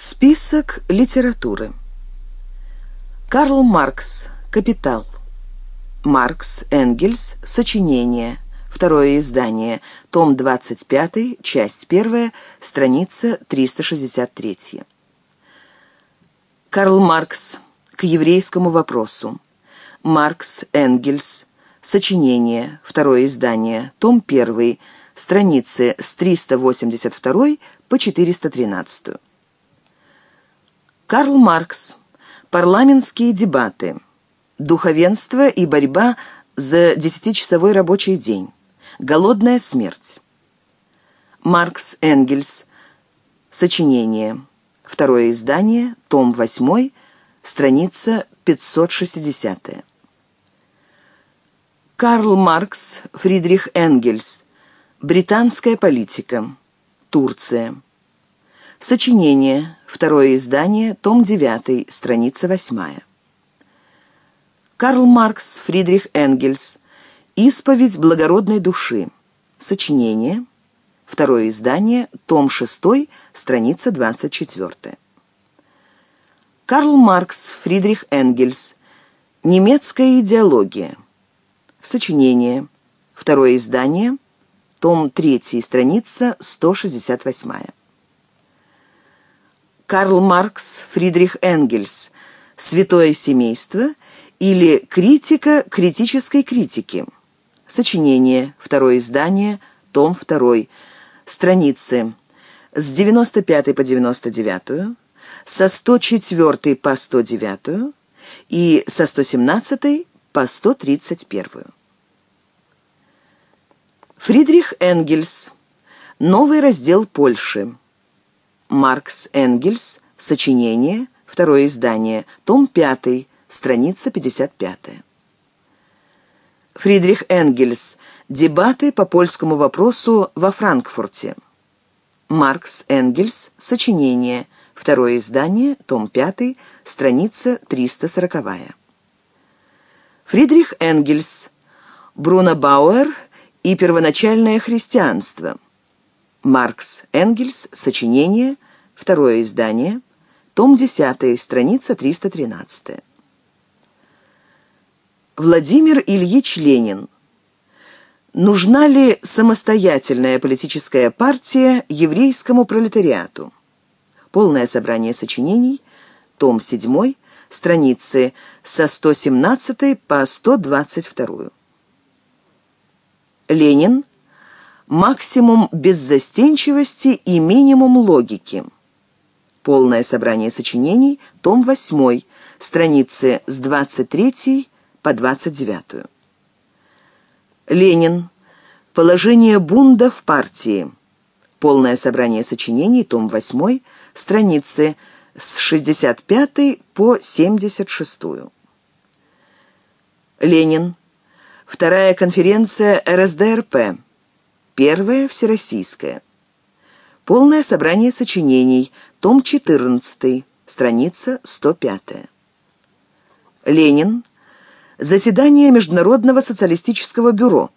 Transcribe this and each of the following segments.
Список литературы. Карл Маркс. Капитал. Маркс. Энгельс. Сочинение. Второе издание. Том 25, часть 1, страница 363. Карл Маркс. К еврейскому вопросу. Маркс. Энгельс. Сочинение. Второе издание. Том 1, страницы с 382 по 413. Карл Маркс. Парламентские дебаты. Духовенство и борьба за десятичасовой рабочий день. Голодная смерть. Маркс Энгельс. Сочинение. Второе издание. Том 8. Страница 560. Карл Маркс, Фридрих Энгельс. Британская политика. Турция. Сочинение. Второе издание. Том 9. Страница 8. Карл Маркс, Фридрих Энгельс. Исповедь благородной души. Сочинение. Второе издание. Том 6. Страница 24. Карл Маркс, Фридрих Энгельс. Немецкая идеология. Сочинение. Второе издание. Том 3. Страница 168. Карл Маркс, Фридрих Энгельс «Святое семейство» или «Критика критической критики». Сочинение, второе издание, том 2, страницы с 95 по 99, со 104 по 109 и со 117 по 131. Фридрих Энгельс. Новый раздел Польши. Маркс Энгельс. Сочинение. Второе издание. Том 5. Страница 55. Фридрих Энгельс. Дебаты по польскому вопросу во Франкфурте. Маркс Энгельс. Сочинение. Второе издание. Том 5. Страница 340. Фридрих Энгельс. Бруно Бауэр и первоначальное христианство. Маркс Энгельс. Сочинение. Второе издание. Том 10. Страница 313. Владимир Ильич Ленин. Нужна ли самостоятельная политическая партия еврейскому пролетариату? Полное собрание сочинений. Том 7. Страницы со 117 по 122. Ленин максимум беззастенчивости и минимум логики. Полное собрание сочинений, том 8, страницы с 23 по 29. Ленин. Положение бунда в партии. Полное собрание сочинений, том 8, страницы с 65 по 76. Ленин. Вторая конференция РСДРП. Первое всероссийское. Полное собрание сочинений. Том 14. Страница 105. Ленин. Заседание Международного социалистического бюро.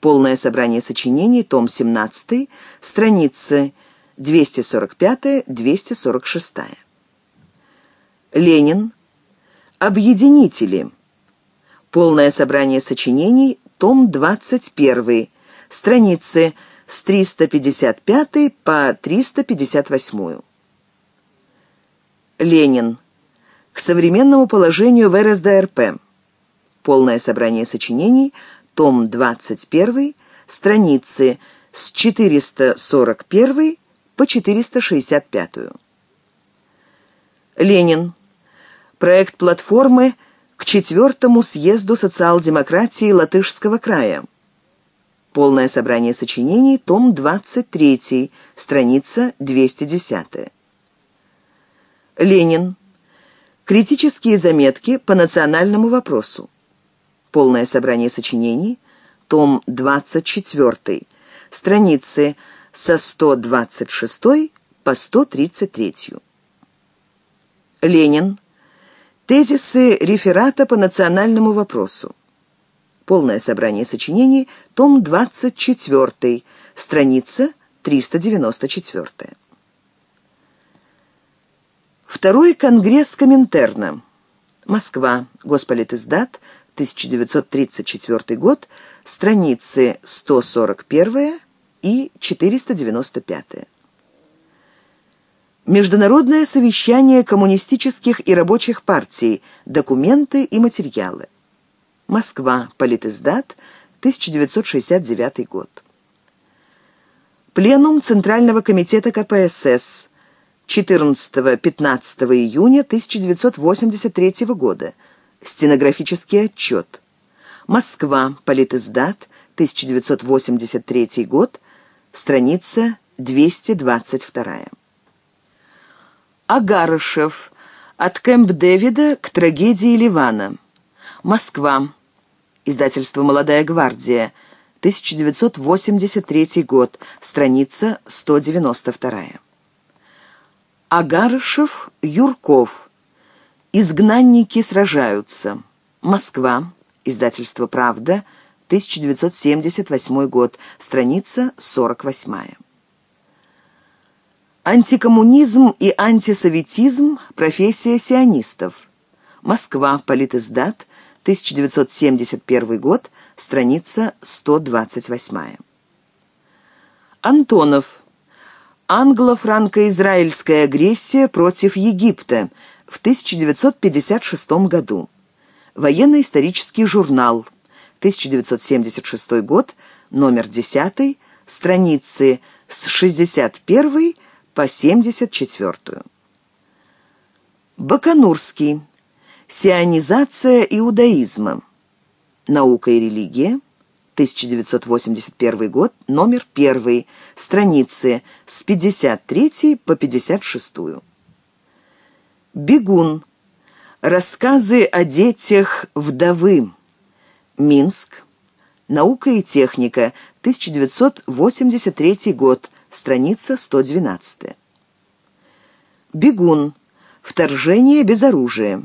Полное собрание сочинений. Том 17. Страницы 245-246. Ленин. Объединители. Полное собрание сочинений. Том 21 страницы с 355 по 358. Ленин. К современному положению в РСДРП. Полное собрание сочинений, том 21, страницы с 441 по 465. Ленин. Проект платформы к четвертому съезду социал-демократии Латышского края. Полное собрание сочинений, том 23, страница 210. Ленин. Критические заметки по национальному вопросу. Полное собрание сочинений, том 24, страницы со 126 по 133. Ленин. Тезисы реферата по национальному вопросу. Полное собрание сочинений, том 24, страница 394. Второй конгресс Коминтерна. Москва. Госполитиздат. 1934 год. Страницы 141 и 495. Международное совещание коммунистических и рабочих партий. Документы и материалы. Москва. Политиздат. 1969 год. Пленум Центрального комитета КПСС. 14-15 июня 1983 года. Стенографический отчет. Москва. Политиздат. 1983 год. Страница 222. Агарышев. От Кэмп-Дэвида к трагедии Ливана. Москва. Издательство «Молодая гвардия». 1983 год. Страница 192. Агарышев, Юрков. «Изгнанники сражаются». Москва. Издательство «Правда». 1978 год. Страница 48. Антикоммунизм и антисоветизм. Профессия сионистов. Москва. Политиздат. 1971 год. Страница 128. Антонов. Англо-франко-израильская агрессия против Египта в 1956 году. Военно-исторический журнал. 1976 год, номер 10, страницы с 61 по 74. Баканурский. Сионизация иудаизма. Наука и религия. 1981 год, номер 1, страницы с 53 по 56. Бегун. Рассказы о детях вдовы. Минск. Наука и техника. 1983 год. Страница 112. Бегун. Вторжение без оружия.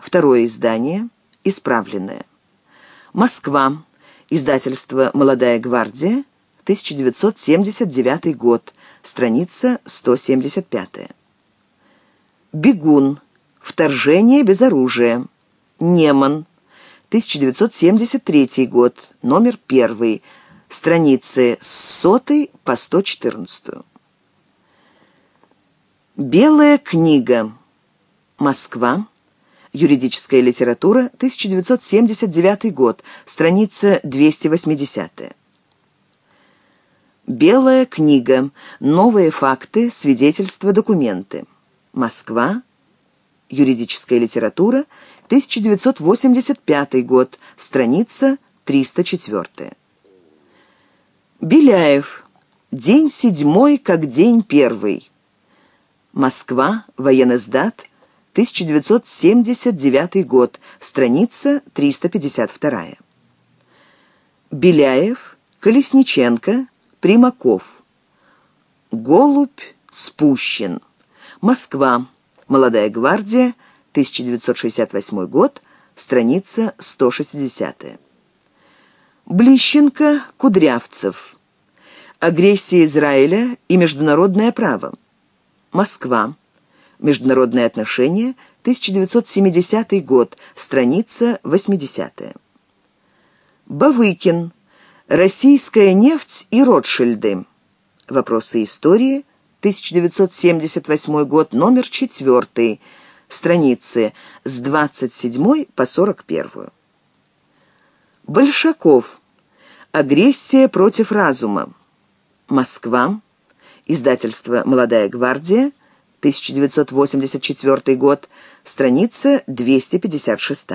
Второе издание. Исправленное. Москва. Издательство «Молодая гвардия», 1979 год, страница 175. Бегун. Вторжение без оружия. Неман. 1973 год, номер 1, страницы с 100 по 114. Белая книга. Москва. Юридическая литература, 1979 год, страница 280. Белая книга. Новые факты, свидетельства, документы. Москва. Юридическая литература, 1985 год, страница 304. Беляев. День седьмой, как день первый. Москва. Военный сдат. 1979 год, страница 352. Беляев, Колесниченко, Примаков. Голубь спущен. Москва. Молодая гвардия, 1968 год, страница 160. Блищенко, Кудрявцев. Агрессия Израиля и международное право. Москва. Международные отношения, 1970 год, страница 80. Бавыкин. Российская нефть и Ротшильды. Вопросы истории, 1978 год, номер 4, страницы с 27 по 41. Большаков. Агрессия против разума. Москва. Издательство «Молодая гвардия», 1984 год, страница 256.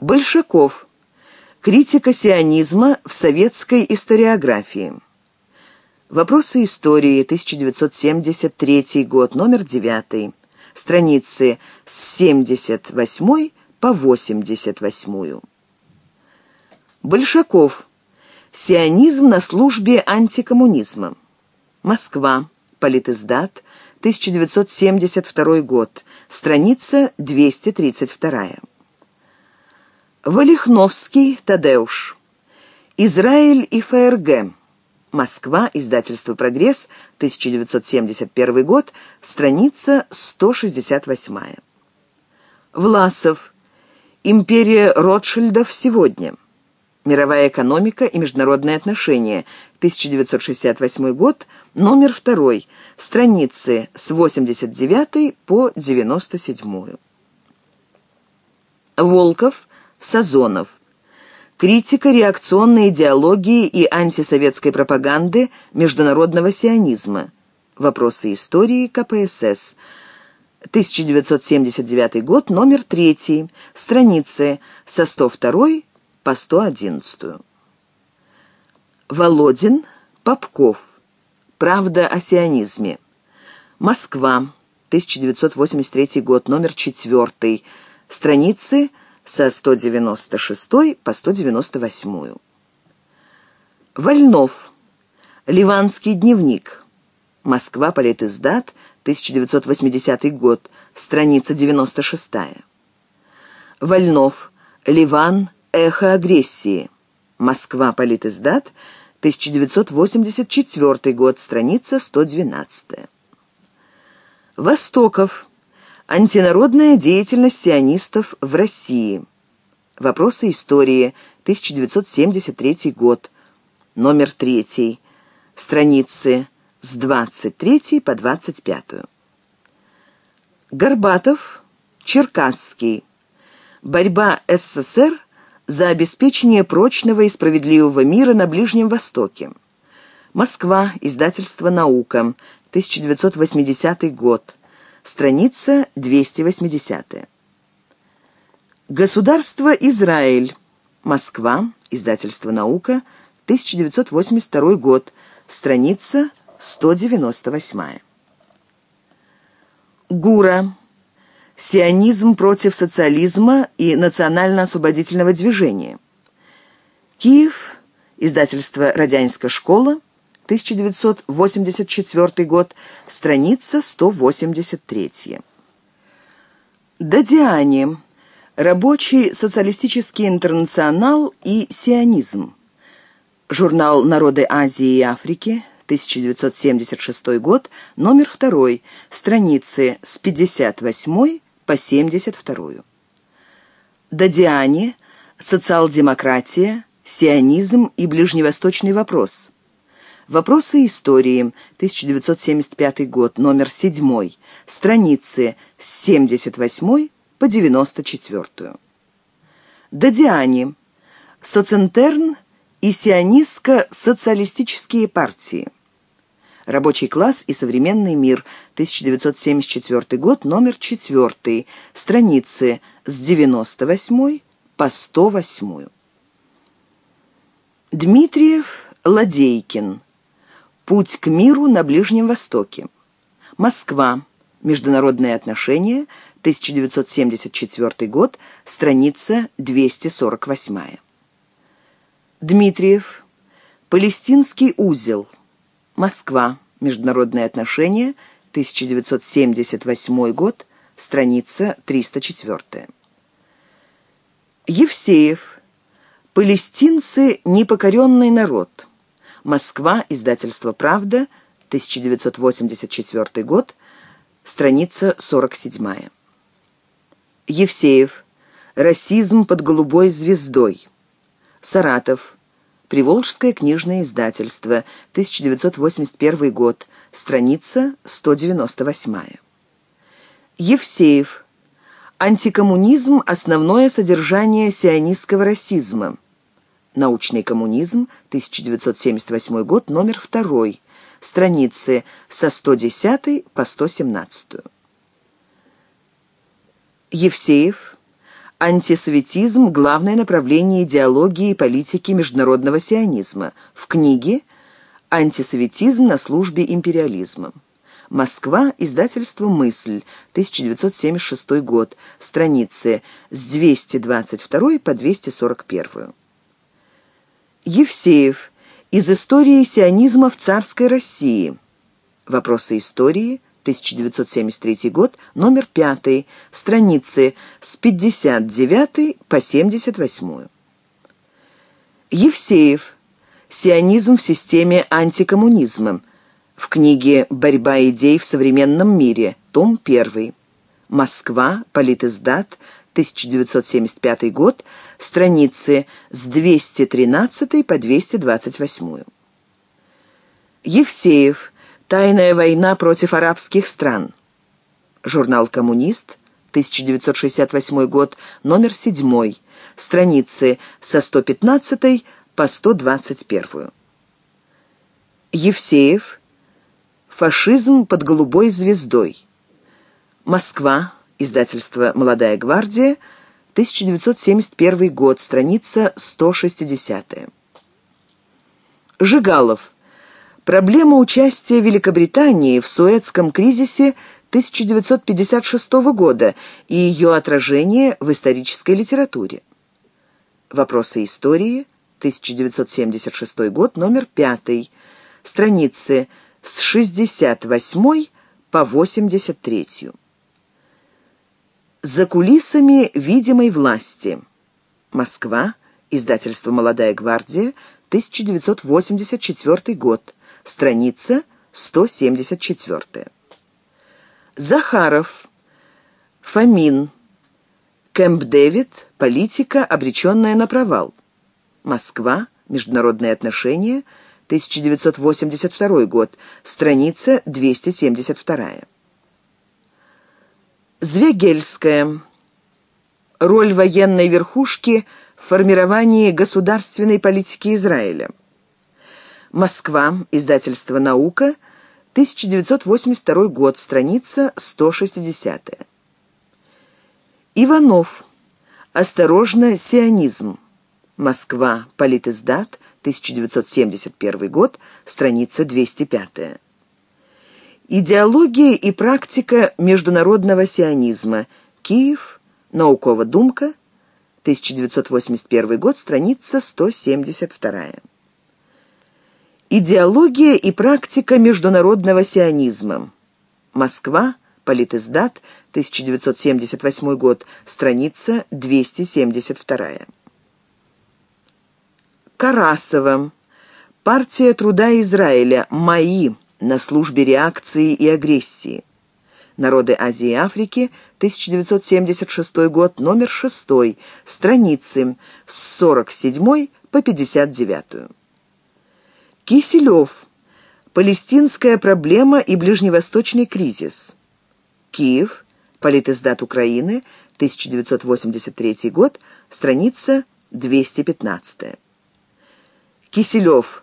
Большаков. Критика сионизма в советской историографии. Вопросы истории, 1973 год, номер 9, страницы с 78 по 88. Большаков. Сионизм на службе антикоммунизма. Москва. Политиздат, 1972 год, страница 232. Валихновский Тадеуш. Израиль и ФРГ. Москва, издательство «Прогресс», 1971 год, страница 168. Власов. Империя Ротшильдов сегодня. Мировая экономика и международные отношения, 1968 год, номер 2, страницы с 89 по 97. Волков, Сазонов. Критика реакционной идеологии и антисоветской пропаганды международного сионизма. Вопросы истории КПСС. 1979 год, номер 3, страницы со 102 по 111. Володин, Попков. Правда о сионизме. Москва, 1983 год, номер 4, страницы со 196 по 198. Вольнов. Ливанский дневник. Москва, Политиздат, 1980 год, страница 96. Вольнов. Ливан. Эхо агрессии. Москва. Политиздат, 1984 год, страница 112. Востоков. Антинародная деятельность сионистов в России. Вопросы истории. 1973 год. Номер 3. Страницы с 23 по 25. Горбатов. Черкасский. Борьба СССР за обеспечение прочного и справедливого мира на Ближнем Востоке. Москва. Издательство «Наука». 1980 год. Страница 280. Государство Израиль. Москва. Издательство «Наука». 1982 год. Страница 198. Гура. Сионизм против социализма и национально-освободительного движения. Киев. Издательство «Радянская школа». 1984 год. Страница 183. Дадиане. Рабочий социалистический интернационал и сионизм. Журнал «Народы Азии и Африки», 1976 год, номер 2, страницы с 58 по 72. Дадиане, социал-демократия, сионизм и ближневосточный вопрос. Вопросы истории, 1975 год, номер 7, страницы с 78 по 94. Дадиане, социнтерн и сионистско-социалистические партии. Рабочий класс и современный мир, 1974 год, номер 4, страницы с 98 по 108. Дмитриев Ладейкин. Путь к миру на Ближнем Востоке. Москва. Международные отношения. 1974 год. Страница 248. Дмитриев. Палестинский узел. Москва. Международные отношения. 1978 год. Страница 304. Евсеев. Палестинцы – непокоренный народ. Москва. Издательство «Правда». 1984 год. Страница 47. Евсеев. Расизм под голубой звездой. Саратов. Приволжское книжное издательство, 1981 год, страница 198. Евсеев. Антикоммунизм – основное содержание сионистского расизма. Научный коммунизм, 1978 год, номер 2, страницы со 110 по 117. Евсеев. Антисоветизм – главное направление идеологии и политики международного сионизма. В книге «Антисоветизм на службе империализма». Москва, издательство «Мысль», 1976 год, страницы с 222 по 241. Евсеев. Из истории сионизма в царской России. Вопросы истории – 1973 год, номер 5, страницы с 59 по 78. Евсеев. Сионизм в системе антикоммунизма. В книге «Борьба идей в современном мире», том 1. Москва, Политиздат, 1975 год, страницы с 213 по 228. Евсеев. Тайная война против арабских стран. Журнал «Коммунист», 1968 год, номер 7, страницы со 115 по 121. Евсеев. Фашизм под голубой звездой. Москва. Издательство «Молодая гвардия», 1971 год, страница 160. Жигалов. Проблема участия Великобритании в Суэцком кризисе 1956 года и ее отражение в исторической литературе. Вопросы истории, 1976 год, номер 5, страницы с 68 по 83. За кулисами видимой власти. Москва. Издательство «Молодая гвардия», 1984 год. Страница 174. Захаров. Фомин. Кэмп Дэвид. Политика, обреченная на провал. Москва. Международные отношения. 1982 год. Страница 272. Звегельская. Роль военной верхушки в формировании государственной политики Израиля. Москва. Издательство «Наука», 1982 год, страница 160. Иванов. Осторожно, сионизм. Москва. Политиздат, 1971 год, страница 205. Идеология и практика международного сионизма. Киев. Наукова думка. 1981 год, страница 172. Идеология и практика международного сионизма. Москва. Политиздат. 1978 год. Страница 272. Карасова. Партия труда Израиля. МАИ на службе реакции и агрессии. Народы Азии и Африки, 1976 год, номер 6, страницы с 47 по 59. Киселев. Палестинская проблема и ближневосточный кризис. Киев. Политиздат Украины, 1983 год, страница 215. Киселев.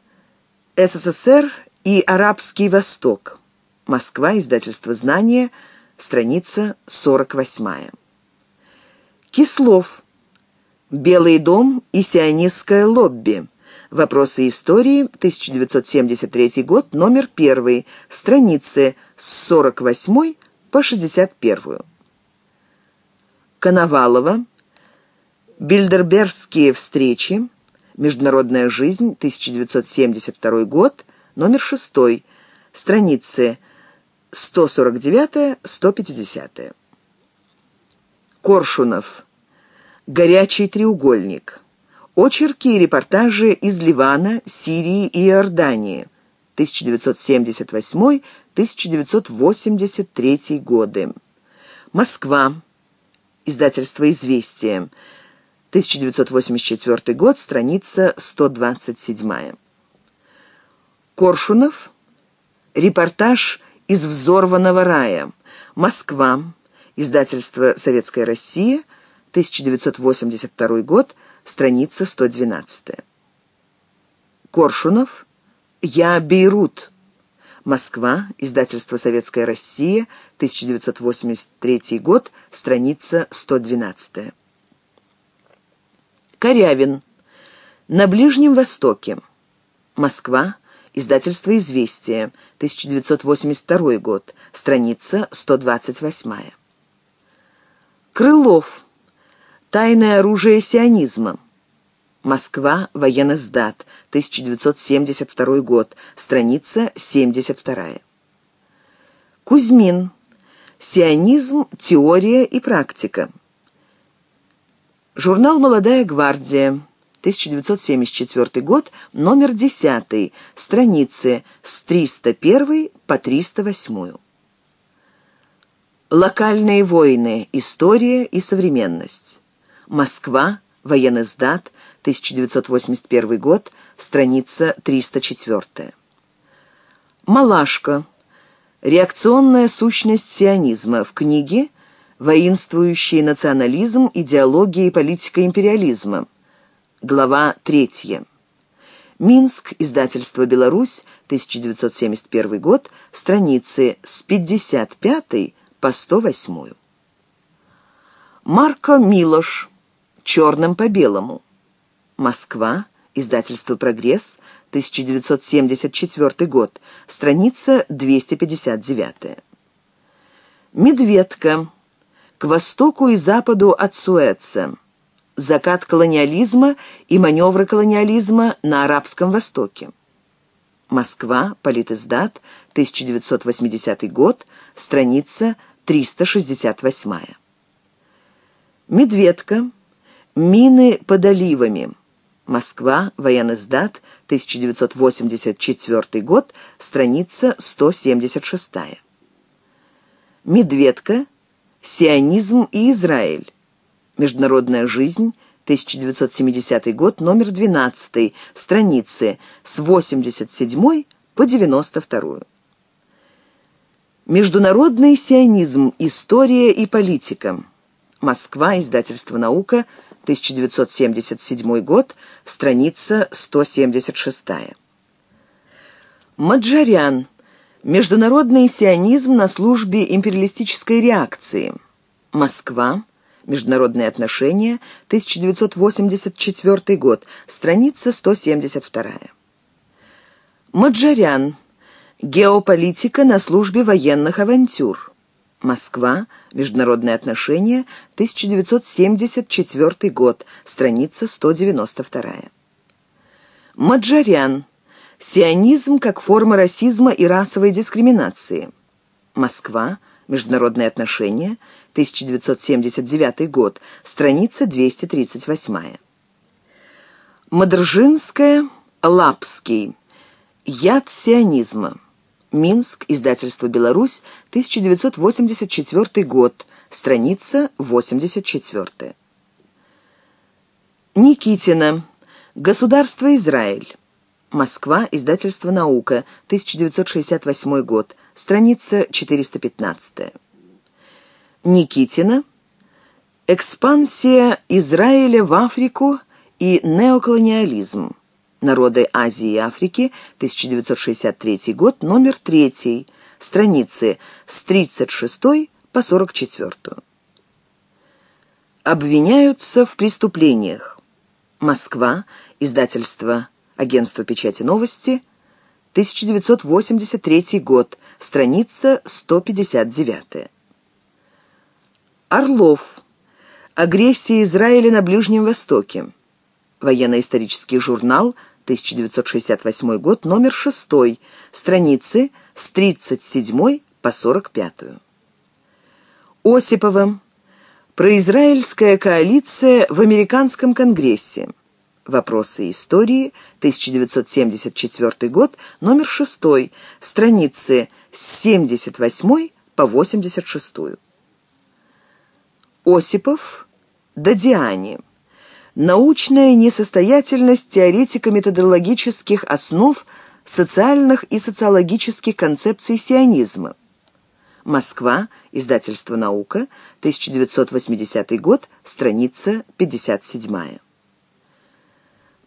СССР и Арабский Восток. Москва, издательство «Знания», страница 48. Кислов. «Белый дом и сионистское лобби». Вопросы истории, 1973 год, номер 1, страницы с 48 по 61. Коновалова. Бильдербергские встречи. Международная жизнь, 1972 год, номер 6, страницы 149-150. Коршунов. Горячий треугольник. Очерки и репортажи из Ливана, Сирии и Иордании. 1978-1983 годы. Москва. Издательство «Известия». 1984 год, страница 127. Коршунов. Репортаж из взорванного рая. Москва. Издательство «Советская Россия», 1982 год, страница 112. Коршунов. «Я Бейрут». Москва. Издательство «Советская Россия», 1983 год, страница 112. Корявин. На Ближнем Востоке. Москва. Издательство «Известия», 1982 год, страница 128. Крылов. Тайное оружие сионизма. Москва, военно сдат, 1972 год, страница 72. Кузьмин. Сионизм, теория и практика. Журнал «Молодая гвардия», 1974 год, номер 10, страницы с 301 по 308. Локальные войны. История и современность. Москва. Военный сдат. 1981 год. Страница 304. Малашка. Реакционная сущность сионизма в книге «Воинствующий национализм, идеология и политика империализма». Глава 3. Минск, издательство «Беларусь», 1971 год, страницы с 55 по 108. Марко Милош. Черным по белому. Москва. Издательство «Прогресс», 1974 год, страница 259. Медведка. К востоку и западу от Суэца. Закат колониализма и маневры колониализма на Арабском Востоке. Москва, Политиздат, 1980 год, страница 368. Медведка. Мины под оливами. Москва, военный сдат, 1984 год, страница 176. Медведка, сионизм и Израиль. Международная жизнь, 1970 год, номер 12, страницы с 87 по 92. Международный сионизм. История и политика. Москва, издательство «Наука», 1977 год, страница 176. Маджарян. Международный сионизм на службе империалистической реакции. Москва. Международные отношения. 1984 год. Страница 172. Маджарян. Геополитика на службе военных авантюр. Москва. Международные отношения. 1974 год. Страница 192. Маджарян. Сионизм как форма расизма и расовой дискриминации. Москва. Международные отношения. 1979 год. Страница 238. Мадржинская. Лапский. Яд сионизма. Минск, издательство «Беларусь», 1984 год, страница 84. Никитина. Государство Израиль. Москва, издательство «Наука», 1968 год, страница 415. Никитина. Экспансия Израиля в Африку и неоколониализм. Народы Азии и Африки, 1963 год, номер 3, страницы с 36 по 44. Обвиняются в преступлениях. Москва, издательство Агентство печати новости, 1983 год, страница 159. Орлов. Агрессия Израиля на Ближнем Востоке. Военно-исторический журнал, 1968 год, номер 6, страницы с 37 по 45. Осипова. Произраильская коалиция в Американском конгрессе. Вопросы истории, 1974 год, номер 6, страницы с 78 по 86. Осипов, Дадиани. Научная несостоятельность теоретико-методологических основ социальных и социологических концепций сионизма. Москва, издательство «Наука», 1980 год, страница 57.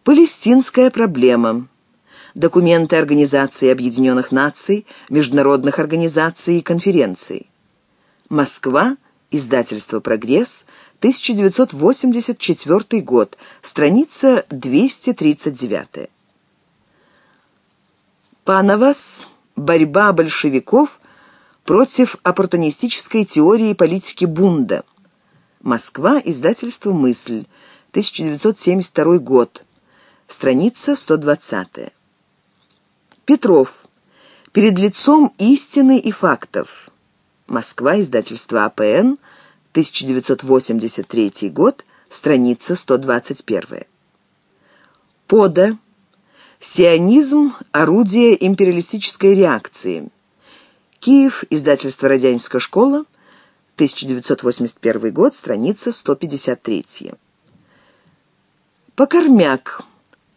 Палестинская проблема. Документы Организации Объединенных Наций, международных организаций и конференций. Москва, издательство «Прогресс», 1984 год, страница 239. Пановас «Борьба большевиков против оппортунистической теории политики Бунда». Москва, издательство «Мысль», 1972 год, страница 120. Петров. Перед лицом истины и фактов. Москва, издательство АПН, 1983 год, страница 121. Пода. Сионизм – орудие империалистической реакции. Киев, издательство «Родянская школа», 1981 год, страница 153. Покормяк.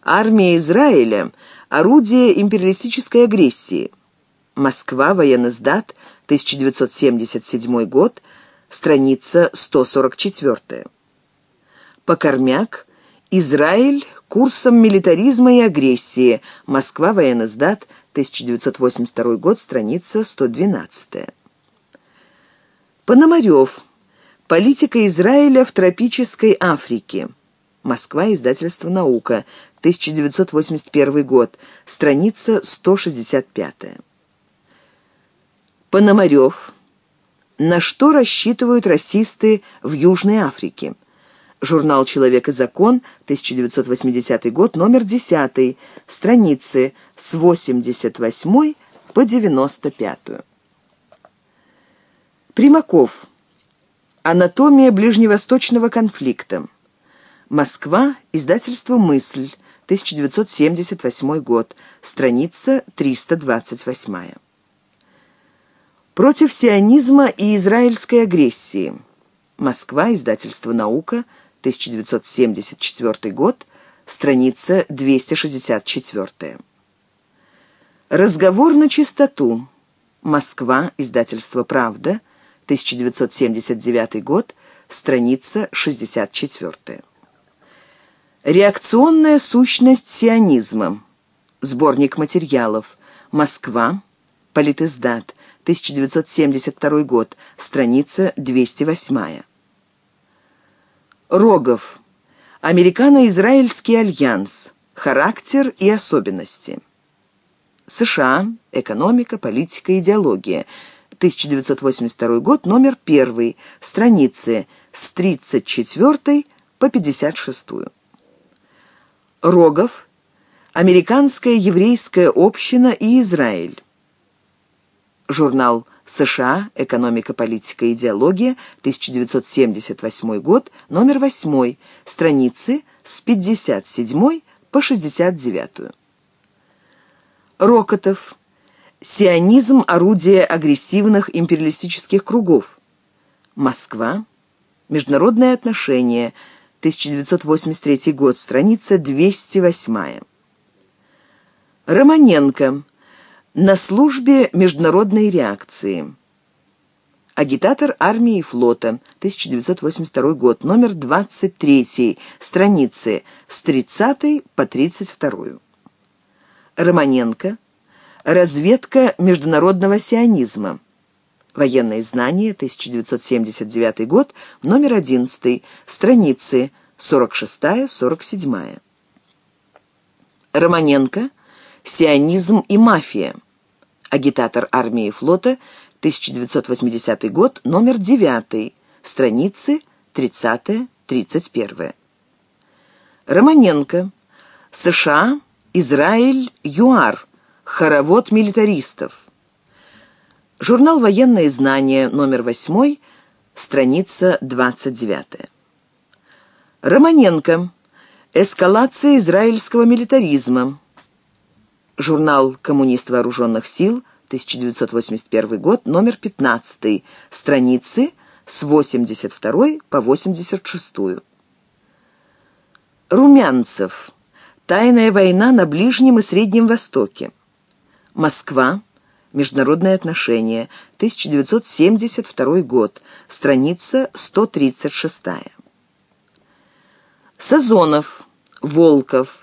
Армия Израиля – орудие империалистической агрессии. Москва, военный сдат, 1977 год, страница 144. Покормяк. Израиль курсом милитаризма и агрессии. Москва, военный сдат, 1982 год, страница 112. Пономарев. Политика Израиля в тропической Африке. Москва, издательство «Наука», 1981 год, страница 165. Пономарев. На что рассчитывают расисты в Южной Африке? Журнал «Человек и закон», 1980 год, номер 10, страницы с 88 по 95. Примаков. Анатомия ближневосточного конфликта. Москва, издательство «Мысль», 1978 год, страница 328. Против сионизма и израильской агрессии. Москва, издательство «Наука», 1974 год, страница 264. Разговор на чистоту. Москва, издательство «Правда», 1979 год, страница 64. Реакционная сущность сионизма. Сборник материалов. Москва. Политиздат. 1972 год, страница 208. Рогов. Американо-Израильский альянс. Характер и особенности. США. Экономика, политика, идеология. 1982 год, номер 1, страницы с 34 по 56. Рогов. Американская еврейская община и Израиль. Журнал США «Экономика, политика, идеология», 1978 год, номер 8, страницы с 57 по 69. Рокотов. Сионизм – орудие агрессивных империалистических кругов. Москва. Международные отношения. 1983 год, страница 208. Романенко. На службе международной реакции. Агитатор армии и флота, 1982 год, номер 23, страницы с 30 по 32. Романенко. Разведка международного сионизма. Военные знания, 1979 год, номер 11, страницы 46-47. Романенко. Сионизм и мафия. Агитатор армии и флота, 1980 год, номер 9, страницы 30-31. Романенко. США, Израиль, ЮАР. Хоровод милитаристов. Журнал «Военные знания», номер 8, страница 29. Романенко. Эскалация израильского милитаризма. Журнал «Коммунист вооруженных сил», 1981 год, номер 15, страницы с 82 по 86. Румянцев. Тайная война на Ближнем и Среднем Востоке. Москва. Международные отношения. 1972 год. Страница 136. Сазонов. Волков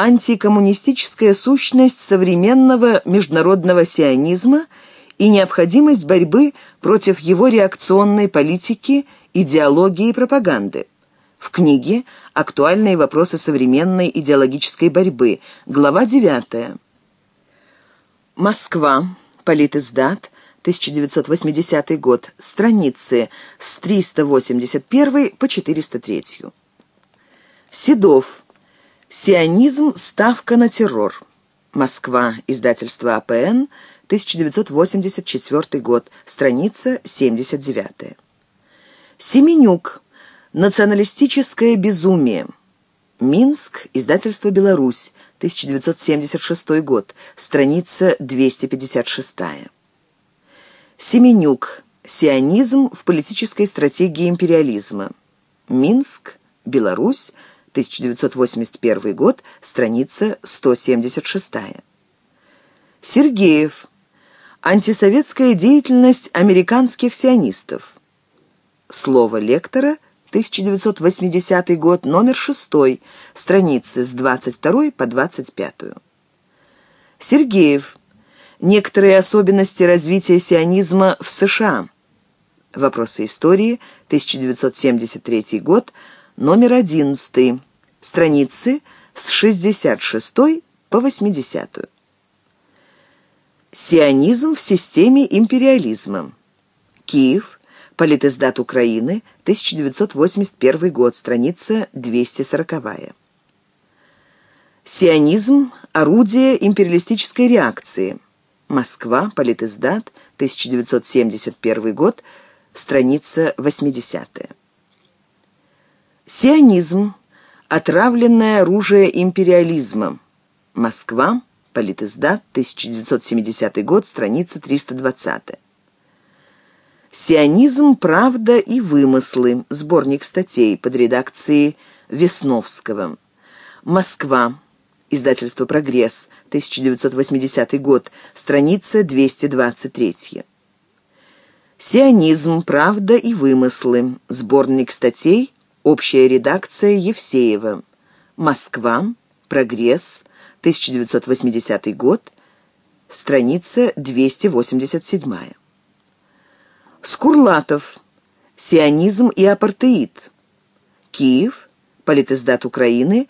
антикоммунистическая сущность современного международного сионизма и необходимость борьбы против его реакционной политики, идеологии и пропаганды. В книге «Актуальные вопросы современной идеологической борьбы», глава 9. Москва, Политиздат, 1980 год, страницы с 381 по 403. Седов, Сионизм. Ставка на террор. Москва. Издательство АПН. 1984 год. Страница 79. Семенюк. Националистическое безумие. Минск, издательство «Беларусь», 1976 год, страница 256. Семенюк. Сионизм в политической стратегии империализма. Минск, Беларусь, 1981 год, страница 176. Сергеев. Антисоветская деятельность американских сионистов. Слово лектора, 1980 год, номер 6, страницы с 22 по 25. Сергеев. Некоторые особенности развития сионизма в США. Вопросы истории, 1973 год, номер 11, страницы с 66 по 80. Сионизм в системе империализма. Киев. Политиздат Украины. 1981 год. Страница 240. Сионизм. Орудие империалистической реакции. Москва. Политиздат. 1971 год. Страница 80. Сионизм. Отравленное оружие империализма. Москва. Политиздат, 1970 год, страница 320. «Сионизм. Правда и вымыслы». Сборник статей под редакцией Весновского. Москва. Издательство «Прогресс», 1980 год, страница 223. «Сионизм. Правда и вымыслы». Сборник статей. Общая редакция Евсеева. Москва. Прогресс. 1980 год, страница 287. Скурлатов. Сионизм и апартеид. Киев. Политиздат Украины.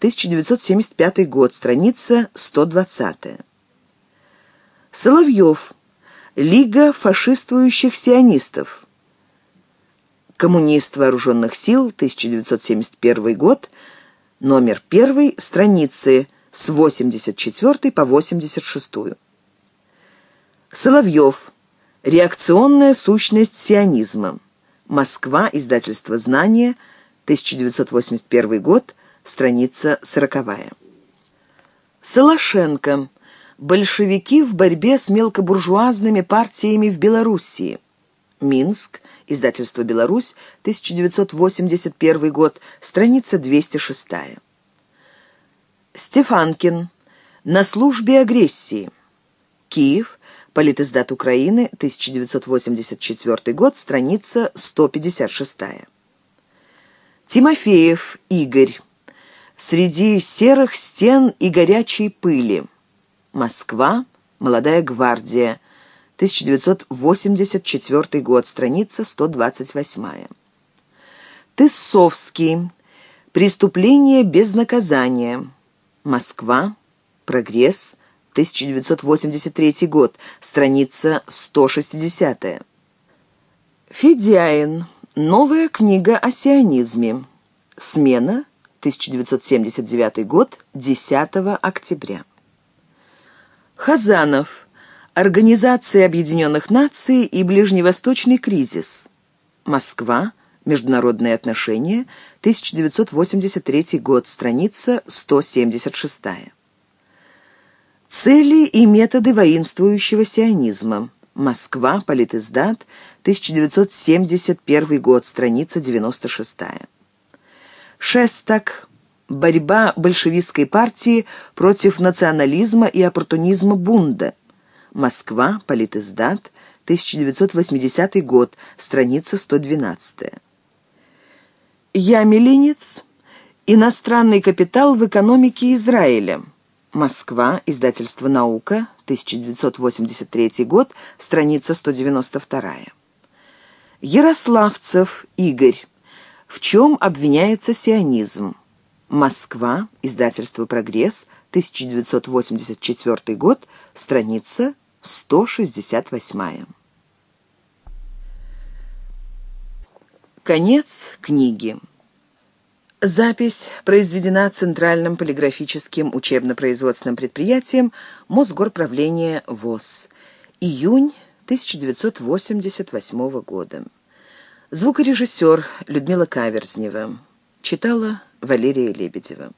1975 год, страница 120. Соловьев. Лига фашистующих сионистов. Коммунист вооруженных сил, 1971 год, номер 1, страницы с 84 по 86. Соловьев. Реакционная сущность сионизма. Москва. Издательство «Знания». 1981 год. Страница 40. Солошенко. Большевики в борьбе с мелкобуржуазными партиями в Белоруссии. Минск. Издательство «Беларусь», 1981 год, страница 206. Стефанкин. На службе агрессии. Киев. Политиздат Украины, 1984 год, страница 156. Тимофеев Игорь. Среди серых стен и горячей пыли. Москва. Молодая гвардия. 1984 год, страница 128. Тысовский. Преступление без наказания. Москва. Прогресс. 1983 год. Страница 160. Федяин. Новая книга о сионизме. Смена. 1979 год. 10 октября. Хазанов. Организация Объединенных Наций и Ближневосточный кризис. Москва. Международные отношения, 1983 год, страница 176. Цели и методы воинствующего сионизма. Москва, Политиздат, 1971 год, страница 96. Шестак. Борьба большевистской партии против национализма и оппортунизма бунда. Москва, Политиздат, 1980 год, страница 112. Ямелинец. Иностранный капитал в экономике Израиля. Москва. Издательство «Наука». 1983 год. Страница 192. Ярославцев Игорь. В чем обвиняется сионизм? Москва. Издательство «Прогресс». 1984 год. Страница 168. Конец книги. Запись произведена Центральным полиграфическим учебно-производственным предприятием Мосгорправления ВОЗ. Июнь 1988 года. Звукорежиссер Людмила Каверзнева. Читала Валерия Лебедева.